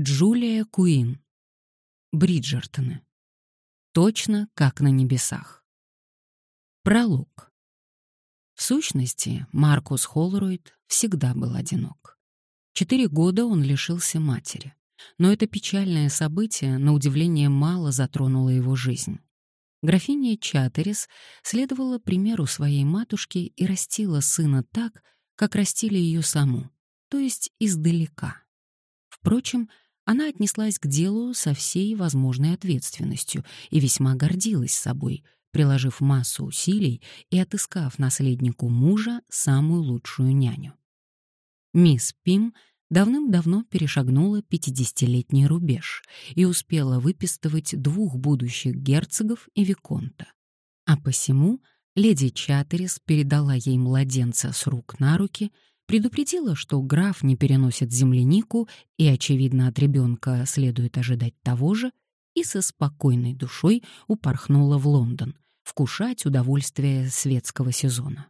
Джулия Куин. Бриджертоны. Точно как на небесах. Пролог. В сущности, Маркус Холройд всегда был одинок. Четыре года он лишился матери. Но это печальное событие, на удивление, мало затронуло его жизнь. Графиня Чатерис следовала примеру своей матушки и растила сына так, как растили ее саму, то есть издалека. Впрочем, она отнеслась к делу со всей возможной ответственностью и весьма гордилась собой, приложив массу усилий и отыскав наследнику мужа самую лучшую няню. Мисс Пим давным-давно перешагнула пятидесятилетний рубеж и успела выпистывать двух будущих герцогов и виконта. А посему леди Чатерис передала ей младенца с рук на руки — предупредила, что граф не переносит землянику и, очевидно, от ребенка следует ожидать того же, и со спокойной душой упорхнула в Лондон, вкушать удовольствие светского сезона.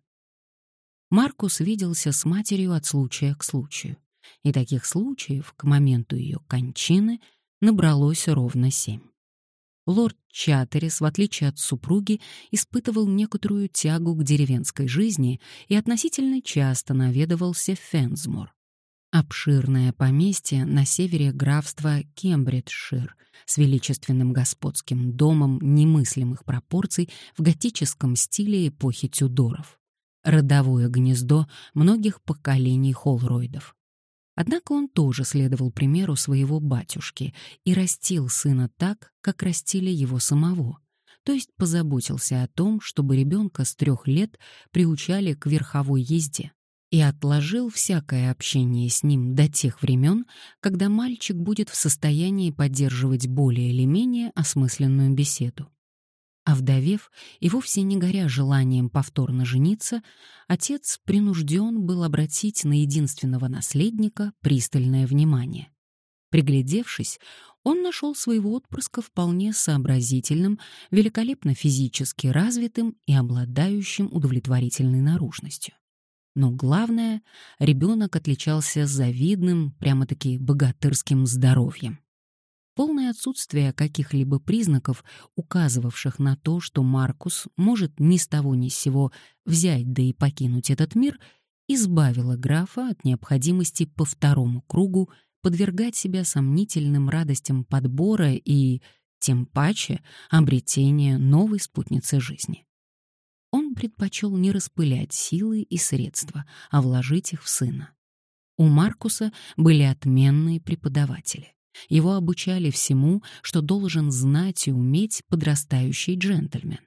Маркус виделся с матерью от случая к случаю, и таких случаев к моменту ее кончины набралось ровно семь. Лорд Чатерис, в отличие от супруги, испытывал некоторую тягу к деревенской жизни и относительно часто наведывался в Фенсмор. Обширное поместье на севере графства Кембриджшир с величественным господским домом немыслимых пропорций в готическом стиле эпохи Тюдоров. Родовое гнездо многих поколений Холройдов. Однако он тоже следовал примеру своего батюшки и растил сына так, как растили его самого, то есть позаботился о том, чтобы ребенка с трех лет приучали к верховой езде и отложил всякое общение с ним до тех времен, когда мальчик будет в состоянии поддерживать более или менее осмысленную беседу. Овдовев и вовсе не горя желанием повторно жениться, отец принужден был обратить на единственного наследника пристальное внимание. Приглядевшись, он нашел своего отпрыска вполне сообразительным, великолепно физически развитым и обладающим удовлетворительной наружностью. Но главное, ребенок отличался завидным, прямо-таки богатырским здоровьем. Полное отсутствие каких-либо признаков, указывавших на то, что Маркус может ни с того ни с сего взять да и покинуть этот мир, избавило графа от необходимости по второму кругу подвергать себя сомнительным радостям подбора и, тем паче, обретения новой спутницы жизни. Он предпочел не распылять силы и средства, а вложить их в сына. У Маркуса были отменные преподаватели. Его обучали всему, что должен знать и уметь подрастающий джентльмен.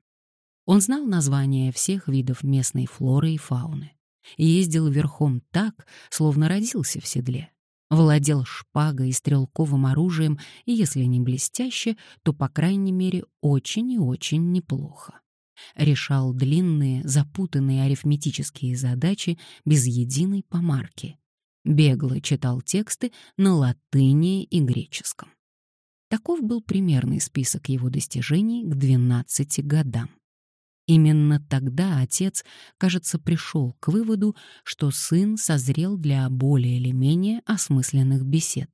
Он знал названия всех видов местной флоры и фауны. Ездил верхом так, словно родился в седле. Владел шпагой и стрелковым оружием, и если не блестяще, то, по крайней мере, очень и очень неплохо. Решал длинные, запутанные арифметические задачи без единой помарки бегло читал тексты на латыни и греческом. Таков был примерный список его достижений к 12 годам. Именно тогда отец, кажется, пришел к выводу, что сын созрел для более или менее осмысленных бесед.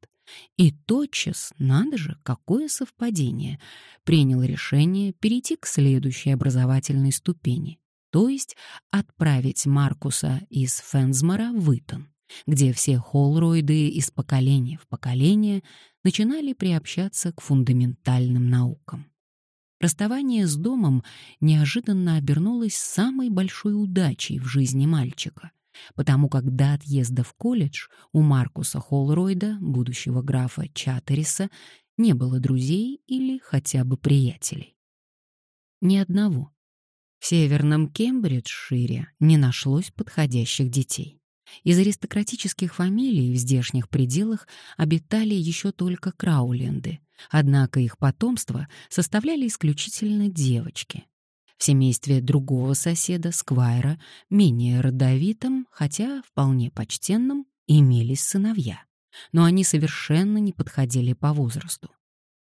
И тотчас, надо же, какое совпадение, принял решение перейти к следующей образовательной ступени, то есть отправить Маркуса из Фензмора в Итон где все холроиды из поколения в поколение начинали приобщаться к фундаментальным наукам. Расставание с домом неожиданно обернулось самой большой удачей в жизни мальчика, потому как до отъезда в колледж у Маркуса Холройда, будущего графа Чатериса, не было друзей или хотя бы приятелей. Ни одного. В северном Кембриджшире не нашлось подходящих детей. Из аристократических фамилий в здешних пределах обитали еще только крауленды, однако их потомство составляли исключительно девочки. В семействе другого соседа, Сквайра, менее родовитым, хотя вполне почтенным, имелись сыновья, но они совершенно не подходили по возрасту.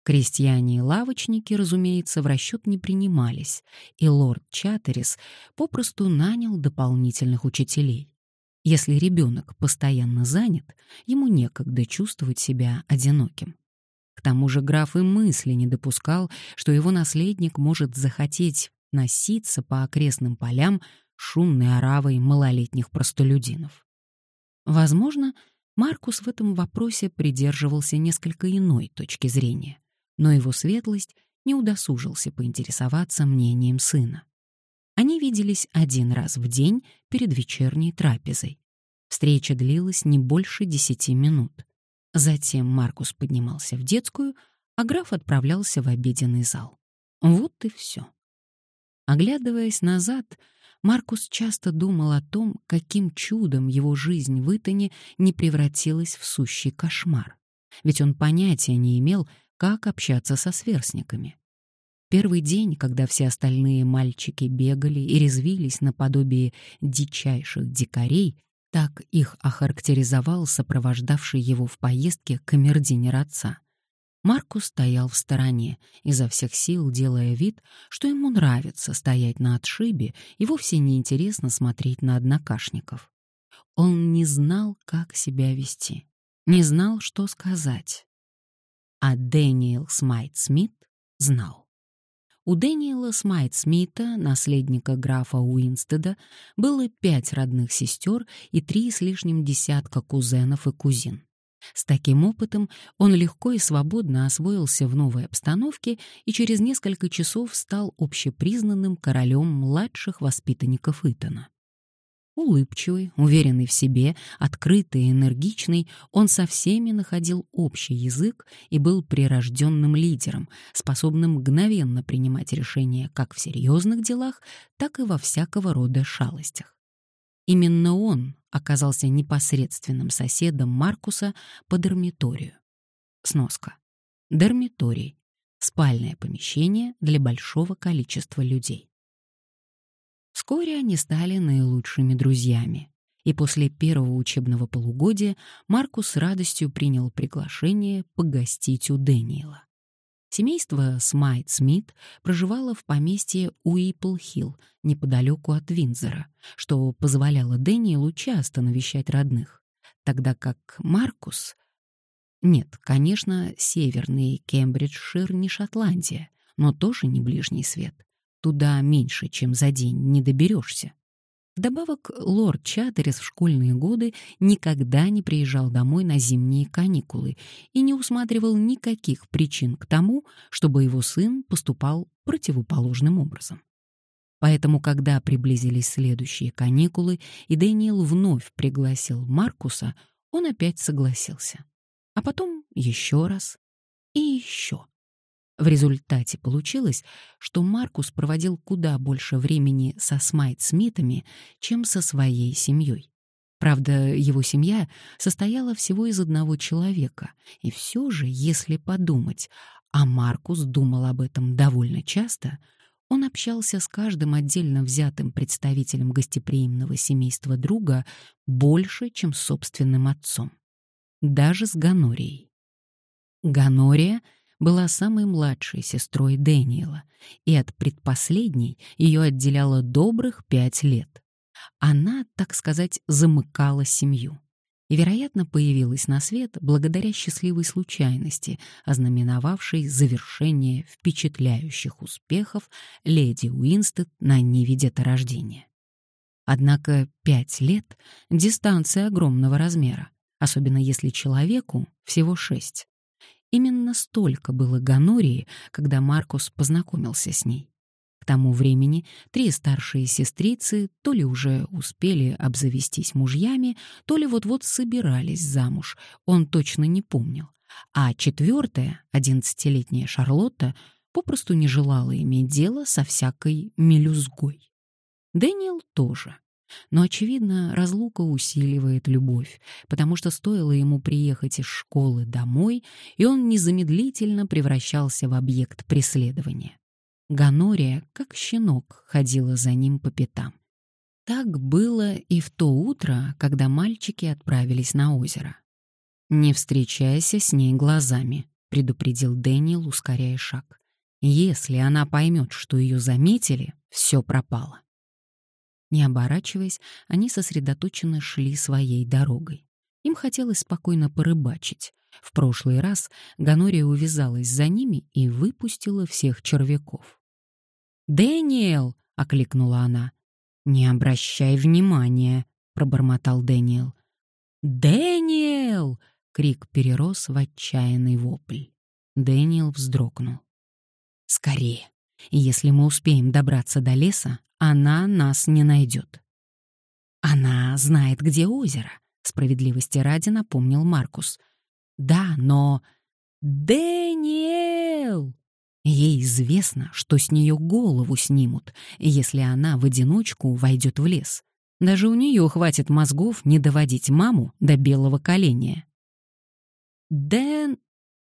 Крестьяне и лавочники, разумеется, в расчет не принимались, и лорд Чатерис попросту нанял дополнительных учителей. Если ребенок постоянно занят, ему некогда чувствовать себя одиноким. К тому же граф и мысли не допускал, что его наследник может захотеть носиться по окрестным полям шумной оравой малолетних простолюдинов. Возможно, Маркус в этом вопросе придерживался несколько иной точки зрения, но его светлость не удосужился поинтересоваться мнением сына. Они виделись один раз в день перед вечерней трапезой. Встреча длилась не больше десяти минут. Затем Маркус поднимался в детскую, а граф отправлялся в обеденный зал. Вот и все. Оглядываясь назад, Маркус часто думал о том, каким чудом его жизнь в Итоне не превратилась в сущий кошмар. Ведь он понятия не имел, как общаться со сверстниками. Первый день, когда все остальные мальчики бегали и резвились наподобие дичайших дикарей, так их охарактеризовал сопровождавший его в поездке камердинер отца. Маркус стоял в стороне, изо всех сил делая вид, что ему нравится стоять на отшибе и вовсе не интересно смотреть на однокашников. Он не знал, как себя вести, не знал, что сказать. А Дэниел Смайт Смит знал. У Дэниела Смайт Смита, наследника графа Уинстеда, было пять родных сестер и три с лишним десятка кузенов и кузин. С таким опытом он легко и свободно освоился в новой обстановке и через несколько часов стал общепризнанным королем младших воспитанников Итона. Улыбчивый, уверенный в себе, открытый и энергичный, он со всеми находил общий язык и был прирожденным лидером, способным мгновенно принимать решения как в серьезных делах, так и во всякого рода шалостях. Именно он оказался непосредственным соседом Маркуса по дармиторию. Сноска. Дармиторий — спальное помещение для большого количества людей. Вскоре они стали наилучшими друзьями, и после первого учебного полугодия Маркус с радостью принял приглашение погостить у Дэниела. Семейство Смайт-Смит проживало в поместье Уипл-Хилл, неподалеку от Виндзора, что позволяло Дэниелу часто навещать родных, тогда как Маркус... Нет, конечно, северный Кембриджшир не Шотландия, но тоже не ближний свет. Туда меньше, чем за день, не доберешься. Вдобавок, лорд Чаттерис в школьные годы никогда не приезжал домой на зимние каникулы и не усматривал никаких причин к тому, чтобы его сын поступал противоположным образом. Поэтому, когда приблизились следующие каникулы, и Дэниел вновь пригласил Маркуса, он опять согласился. А потом еще раз и еще. В результате получилось, что Маркус проводил куда больше времени со Смайт-Смитами, чем со своей семьей. Правда, его семья состояла всего из одного человека, и все же, если подумать, а Маркус думал об этом довольно часто, он общался с каждым отдельно взятым представителем гостеприимного семейства друга больше, чем с собственным отцом. Даже с Ганорией. Ганория — была самой младшей сестрой Дэниела, и от предпоследней ее отделяло добрых пять лет. Она, так сказать, замыкала семью и, вероятно, появилась на свет благодаря счастливой случайности, ознаменовавшей завершение впечатляющих успехов леди Уинстед на ниве деторождения. Однако пять лет — дистанция огромного размера, особенно если человеку всего шесть. Именно столько было гонории, когда Маркус познакомился с ней. К тому времени три старшие сестрицы то ли уже успели обзавестись мужьями, то ли вот-вот собирались замуж, он точно не помнил. А четвертая, одиннадцатилетняя Шарлотта, попросту не желала иметь дело со всякой мелюзгой. Дэниел тоже. Но, очевидно, разлука усиливает любовь, потому что стоило ему приехать из школы домой, и он незамедлительно превращался в объект преследования. Ганория, как щенок, ходила за ним по пятам. Так было и в то утро, когда мальчики отправились на озеро. «Не встречайся с ней глазами», — предупредил Дэниел, ускоряя шаг. «Если она поймет, что ее заметили, все пропало». Не оборачиваясь, они сосредоточенно шли своей дорогой. Им хотелось спокойно порыбачить. В прошлый раз Гонория увязалась за ними и выпустила всех червяков. «Дэниел!» — окликнула она. «Не обращай внимания», — пробормотал Дэниел. «Дэниел!» — крик перерос в отчаянный вопль. Дэниел вздрогнул. «Скорее! Если мы успеем добраться до леса, она нас не найдет». «Она знает, где озеро», — справедливости ради напомнил Маркус. «Да, но...» «Дэниел!» Ей известно, что с нее голову снимут, если она в одиночку войдет в лес. Даже у нее хватит мозгов не доводить маму до белого коленя. «Дэн...»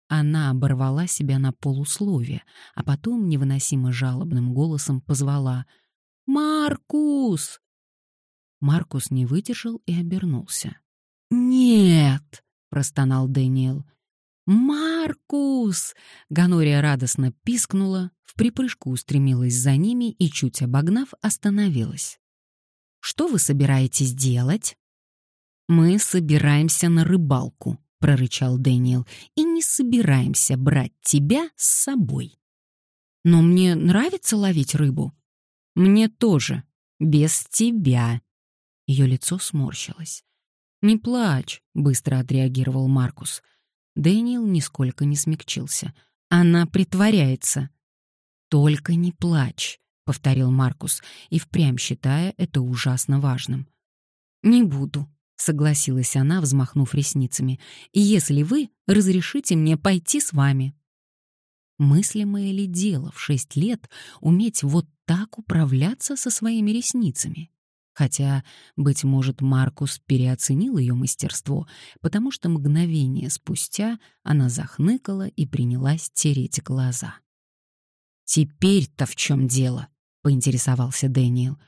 Она оборвала себя на полусловие, а потом невыносимо жалобным голосом позвала «Маркус!». Маркус не выдержал и обернулся. «Нет!» — простонал Дэниел. «Маркус!» — Ганория радостно пискнула, в припрыжку устремилась за ними и, чуть обогнав, остановилась. «Что вы собираетесь делать?» «Мы собираемся на рыбалку», — прорычал Дэниел, «и не собираемся брать тебя с собой». «Но мне нравится ловить рыбу». «Мне тоже. Без тебя». Ее лицо сморщилось. «Не плачь», — быстро отреагировал Маркус. Дэниел нисколько не смягчился. «Она притворяется». «Только не плачь», — повторил Маркус, и впрямь считая это ужасно важным. «Не буду», — согласилась она, взмахнув ресницами, «если вы разрешите мне пойти с вами». Мыслимое ли дело в шесть лет уметь вот так управляться со своими ресницами? Хотя, быть может, Маркус переоценил ее мастерство, потому что мгновение спустя она захныкала и принялась тереть глаза. «Теперь-то в чем дело?» — поинтересовался Дэниел.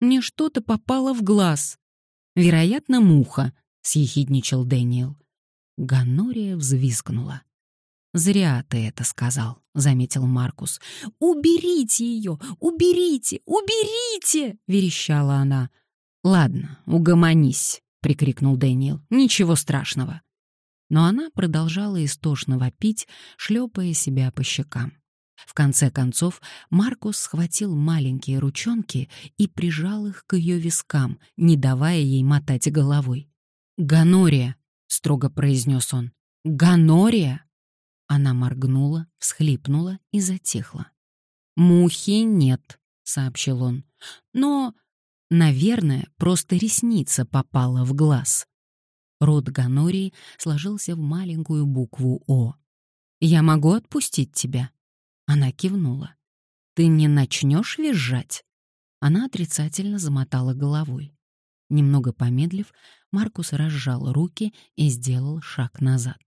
«Мне что-то попало в глаз». «Вероятно, муха», — съехидничал Дэниел. Гонория взвизгнула. «Зря ты это сказал», — заметил Маркус. «Уберите ее! Уберите! Уберите!» — верещала она. «Ладно, угомонись», — прикрикнул Дэниел. «Ничего страшного». Но она продолжала истошно вопить, шлепая себя по щекам. В конце концов Маркус схватил маленькие ручонки и прижал их к ее вискам, не давая ей мотать головой. «Ганория», — строго произнес он. «Ганория!» Она моргнула, всхлипнула и затихла. «Мухи нет», — сообщил он. «Но, наверное, просто ресница попала в глаз». Рот Ганории сложился в маленькую букву «О». «Я могу отпустить тебя?» Она кивнула. «Ты не начнешь визжать?» Она отрицательно замотала головой. Немного помедлив, Маркус разжал руки и сделал шаг назад.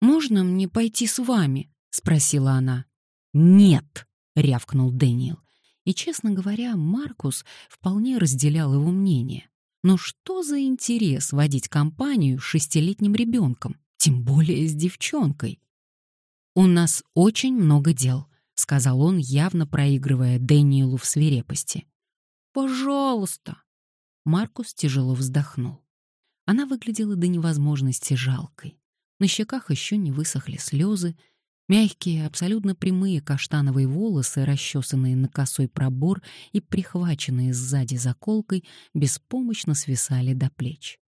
«Можно мне пойти с вами?» — спросила она. «Нет!» — рявкнул Дэниел. И, честно говоря, Маркус вполне разделял его мнение. Но что за интерес водить компанию с шестилетним ребенком, тем более с девчонкой? «У нас очень много дел», — сказал он, явно проигрывая Дэниелу в свирепости. «Пожалуйста!» Маркус тяжело вздохнул. Она выглядела до невозможности жалкой. На щеках еще не высохли слезы, мягкие, абсолютно прямые каштановые волосы, расчесанные на косой пробор и прихваченные сзади заколкой, беспомощно свисали до плеч.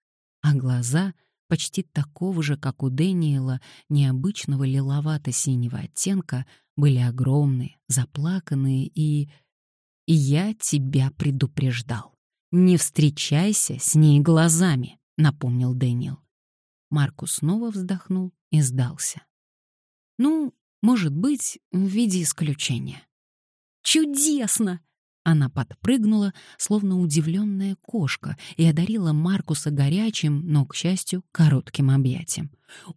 А глаза, почти такого же, как у Дэниела, необычного лиловато-синего оттенка, были огромные, заплаканные и... И я тебя предупреждал. Не встречайся с ней глазами, напомнил Дэниел. Маркус снова вздохнул и сдался. «Ну, может быть, в виде исключения». «Чудесно!» Она подпрыгнула, словно удивленная кошка, и одарила Маркуса горячим, но, к счастью, коротким объятием.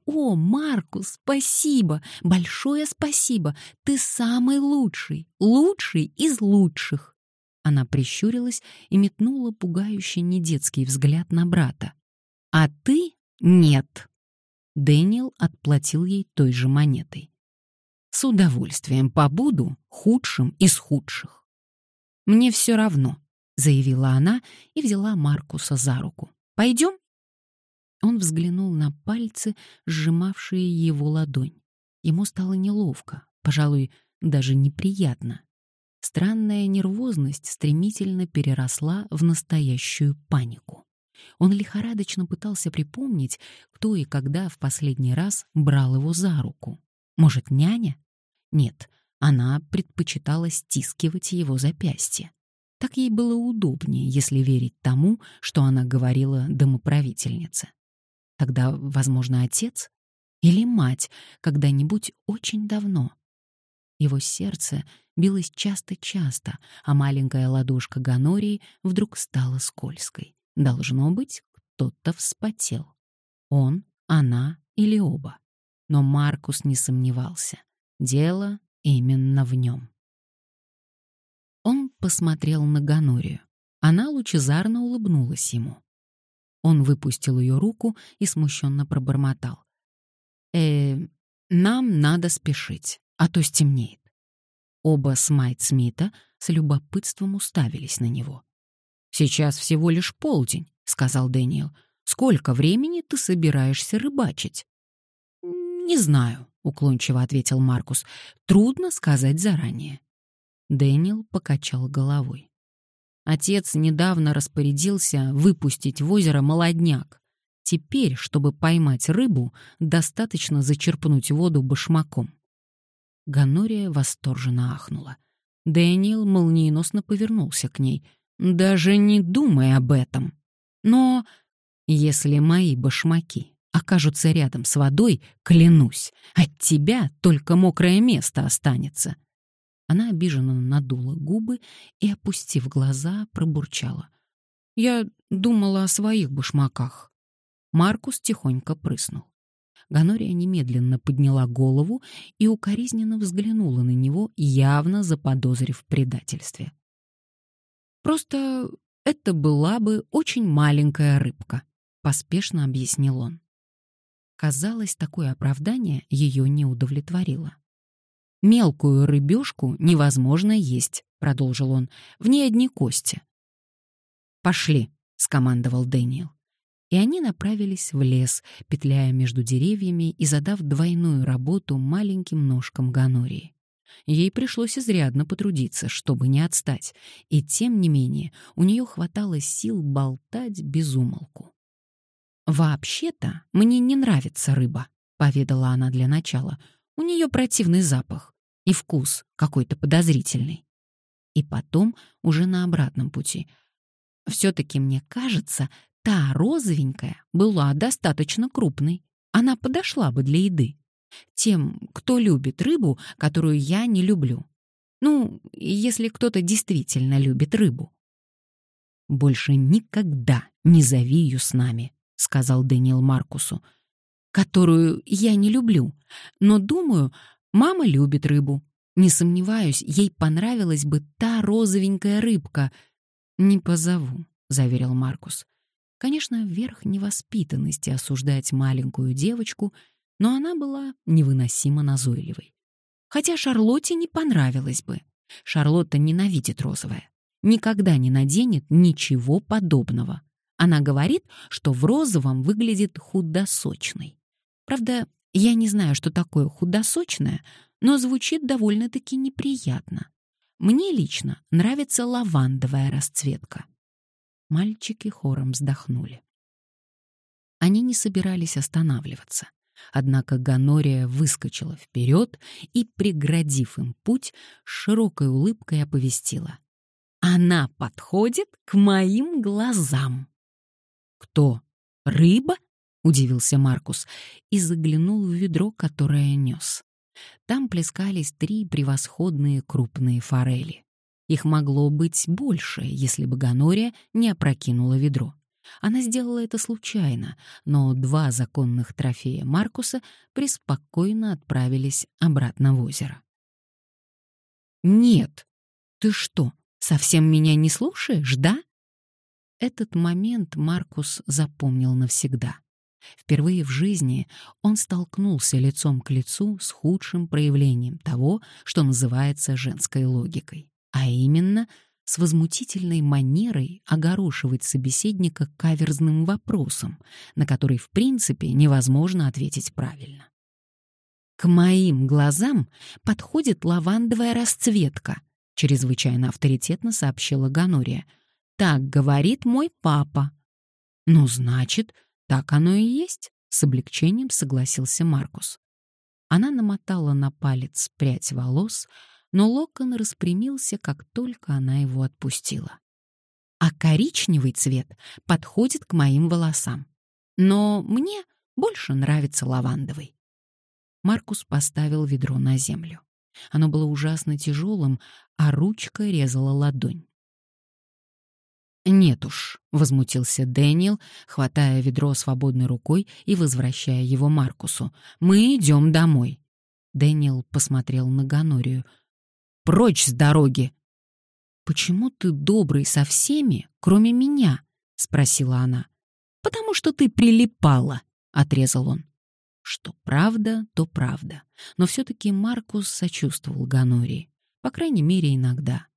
«О, Маркус, спасибо! Большое спасибо! Ты самый лучший! Лучший из лучших!» Она прищурилась и метнула пугающий недетский взгляд на брата. «А ты «Нет». Дэниел отплатил ей той же монетой. «С удовольствием побуду худшим из худших». «Мне все равно. — заявила она и взяла Маркуса за руку. «Пойдем?» Он взглянул на пальцы, сжимавшие его ладонь. Ему стало неловко, пожалуй, даже неприятно. Странная нервозность стремительно переросла в настоящую панику. Он лихорадочно пытался припомнить, кто и когда в последний раз брал его за руку. Может, няня? Нет, она предпочитала стискивать его запястье. Так ей было удобнее, если верить тому, что она говорила домоправительнице. Тогда, возможно, отец или мать когда-нибудь очень давно. Его сердце билось часто-часто, а маленькая ладошка Ганории вдруг стала скользкой. Должно быть, кто-то вспотел. Он, она или оба. Но Маркус не сомневался. Дело именно в нем. Он посмотрел на Ганорию. Она лучезарно улыбнулась ему. Он выпустил ее руку и смущенно пробормотал. «Э, нам надо спешить, а то стемнеет». Оба Смайт Смита с любопытством уставились на него. «Сейчас всего лишь полдень», — сказал Дэниел. «Сколько времени ты собираешься рыбачить?» «Не знаю», — уклончиво ответил Маркус. «Трудно сказать заранее». Дэниел покачал головой. Отец недавно распорядился выпустить в озеро молодняк. Теперь, чтобы поймать рыбу, достаточно зачерпнуть воду башмаком. Ганория восторженно ахнула. Дэниел молниеносно повернулся к ней. «Даже не думай об этом. Но если мои башмаки окажутся рядом с водой, клянусь, от тебя только мокрое место останется. Она обиженно надула губы и, опустив глаза, пробурчала. «Я думала о своих башмаках». Маркус тихонько прыснул. Ганория немедленно подняла голову и укоризненно взглянула на него, явно заподозрив в предательстве. «Просто это была бы очень маленькая рыбка», — поспешно объяснил он. Казалось, такое оправдание ее не удовлетворило. «Мелкую рыбешку невозможно есть», — продолжил он, — «в ней одни кости». «Пошли», — скомандовал Дэниел. И они направились в лес, петляя между деревьями и задав двойную работу маленьким ножкам Ганории. Ей пришлось изрядно потрудиться, чтобы не отстать, и тем не менее у нее хватало сил болтать без умолку. «Вообще-то мне не нравится рыба», — поведала она для начала. «У нее противный запах и вкус какой-то подозрительный. И потом, уже на обратном пути, все-таки мне кажется, та розовенькая была достаточно крупной. Она подошла бы для еды. Тем, кто любит рыбу, которую я не люблю. Ну, если кто-то действительно любит рыбу. «Больше никогда не зови ее с нами», — сказал Дэниел Маркусу, «которую я не люблю, но думаю, Мама любит рыбу. Не сомневаюсь, ей понравилась бы та розовенькая рыбка. Не позову, заверил Маркус. Конечно, верх невоспитанности осуждать маленькую девочку, но она была невыносимо назойливой. Хотя Шарлотте не понравилось бы. Шарлотта ненавидит розовое. Никогда не наденет ничего подобного. Она говорит, что в розовом выглядит худосочной. Правда, я не знаю, что такое худосочное, но звучит довольно-таки неприятно. Мне лично нравится лавандовая расцветка. Мальчики хором вздохнули. Они не собирались останавливаться. Однако Ганория выскочила вперед и, преградив им путь, широкой улыбкой оповестила. «Она подходит к моим глазам!» «Кто? Рыба?» удивился Маркус и заглянул в ведро, которое нес. Там плескались три превосходные крупные форели. Их могло быть больше, если бы Ганория не опрокинула ведро. Она сделала это случайно, но два законных трофея Маркуса преспокойно отправились обратно в озеро. «Нет, ты что, совсем меня не слушаешь, да?» Этот момент Маркус запомнил навсегда. Впервые в жизни он столкнулся лицом к лицу с худшим проявлением того, что называется женской логикой, а именно с возмутительной манерой огорошивать собеседника каверзным вопросом, на который, в принципе, невозможно ответить правильно. «К моим глазам подходит лавандовая расцветка», — чрезвычайно авторитетно сообщила Ганория. «Так говорит мой папа». «Ну, значит, так оно и есть», — с облегчением согласился Маркус. Она намотала на палец прядь волос, но локон распрямился, как только она его отпустила. А коричневый цвет подходит к моим волосам. Но мне больше нравится лавандовый. Маркус поставил ведро на землю. Оно было ужасно тяжелым, а ручка резала ладонь. «Нет уж», — возмутился Дэниел, хватая ведро свободной рукой и возвращая его Маркусу. «Мы идем домой». Дэниел посмотрел на Ганорию. Прочь с дороги!» «Почему ты добрый со всеми, кроме меня?» — спросила она. «Потому что ты прилипала», — отрезал он. Что правда, то правда. Но все-таки Маркус сочувствовал Ганории. По крайней мере, иногда.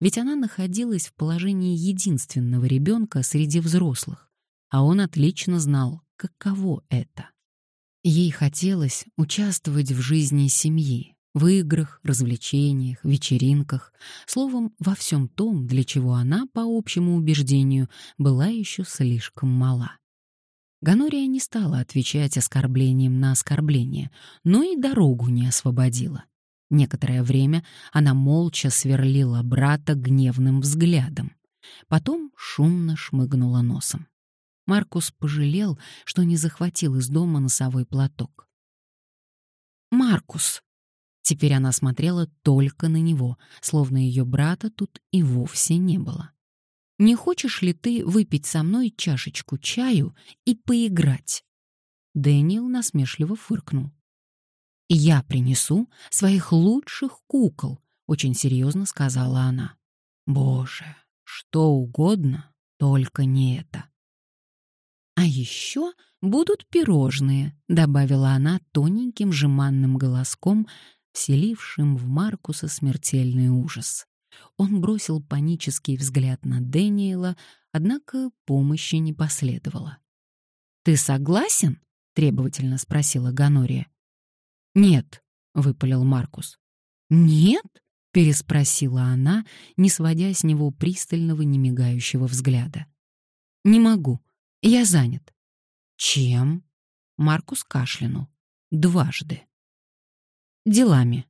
Ведь она находилась в положении единственного ребенка среди взрослых, а он отлично знал, каково это. Ей хотелось участвовать в жизни семьи, в играх, развлечениях, вечеринках, словом, во всем том, для чего она, по общему убеждению, была еще слишком мала. Ганория не стала отвечать оскорблением на оскорбление, но и дорогу не освободила. Некоторое время она молча сверлила брата гневным взглядом. Потом шумно шмыгнула носом. Маркус пожалел, что не захватил из дома носовой платок. «Маркус!» Теперь она смотрела только на него, словно ее брата тут и вовсе не было. «Не хочешь ли ты выпить со мной чашечку чаю и поиграть?» Дэниел насмешливо фыркнул. «Я принесу своих лучших кукол», — очень серьезно сказала она. «Боже, что угодно, только не это». «А еще будут пирожные», — добавила она тоненьким жеманным голоском, вселившим в Маркуса смертельный ужас. Он бросил панический взгляд на Дэниела, однако помощи не последовало. «Ты согласен?» — требовательно спросила Ганория. «Нет», — выпалил Маркус. «Нет?» — переспросила она, не сводя с него пристального, немигающего взгляда. «Не могу. Я занят». «Чем?» — Маркус кашлянул. «Дважды» делами.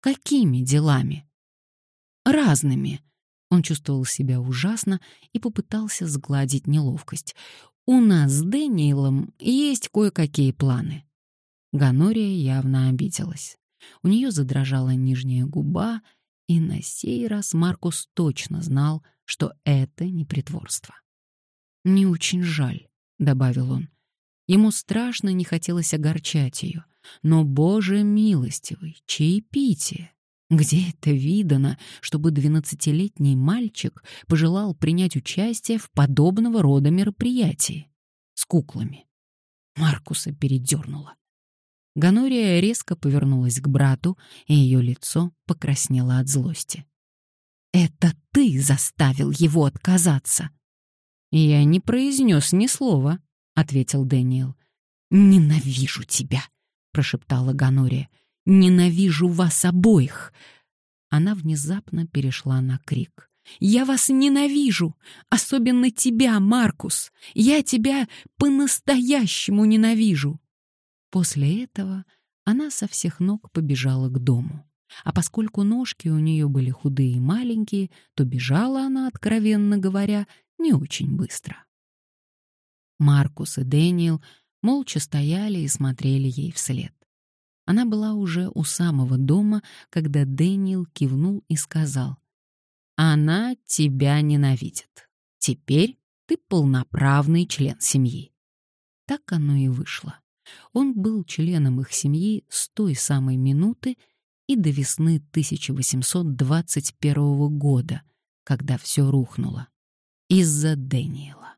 Какими делами? Разными. Он чувствовал себя ужасно и попытался сгладить неловкость. У нас с Дэниелом есть кое-какие планы. Ганория явно обиделась. У нее задрожала нижняя губа, и на сей раз Маркус точно знал, что это не притворство. «Не очень жаль», — добавил он. Ему страшно не хотелось огорчать ее. Но, Боже милостивый, чаепитие! Где это видано, чтобы двенадцатилетний мальчик пожелал принять участие в подобного рода мероприятии? С куклами. Маркуса передернула. Ганория резко повернулась к брату, и ее лицо покраснело от злости. «Это ты заставил его отказаться!» «Я не произнес ни слова», — ответил Дэниел. «Ненавижу тебя!» — прошептала Ганория. «Ненавижу вас обоих!» Она внезапно перешла на крик. «Я вас ненавижу! Особенно тебя, Маркус! Я тебя по-настоящему ненавижу!» После этого она со всех ног побежала к дому. А поскольку ножки у нее были худые и маленькие, то бежала она, откровенно говоря, не очень быстро. Маркус и Дэниел молча стояли и смотрели ей вслед. Она была уже у самого дома, когда Дэниел кивнул и сказал, «Она тебя ненавидит. Теперь ты полноправный член семьи». Так оно и вышло. Он был членом их семьи с той самой минуты и до весны 1821 года, когда все рухнуло. Из-за Дэниела.